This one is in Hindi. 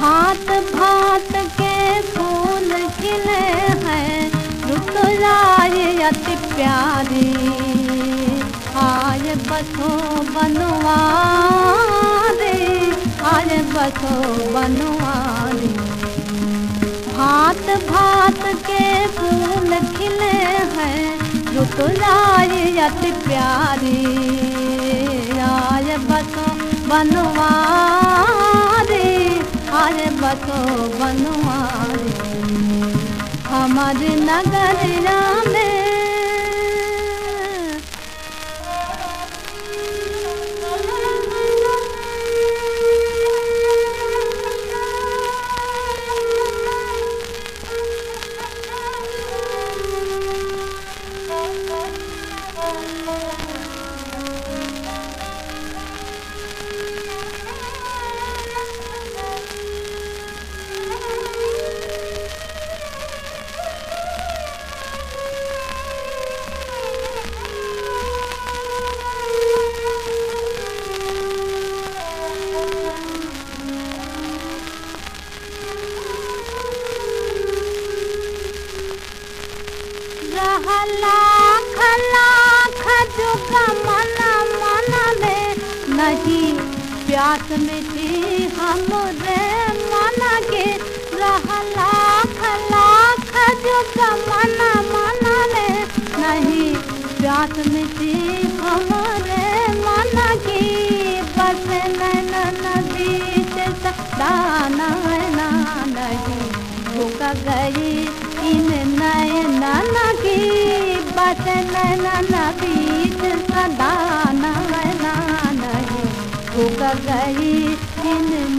भात भात के फूल खिले हैं ऋतुराय अति प्यारी। आय बसो बनवा दे आय बसो बनवा दे भात भात के फूल खिले हैं ऋतुराय अति प्यारी। आय बसो बनवा आय बसो बनवा रे हमारे नगरिया लाख लाख जुग मन मन में नहीं। प्यास मिटी हमरे मन के रह लाख लाख मन मन में नहीं। प्यास मिटी हमरे मन की बस नैन बीच दाना नहीं। भूख गई इन नयन की बस सदा नैना नहीं गई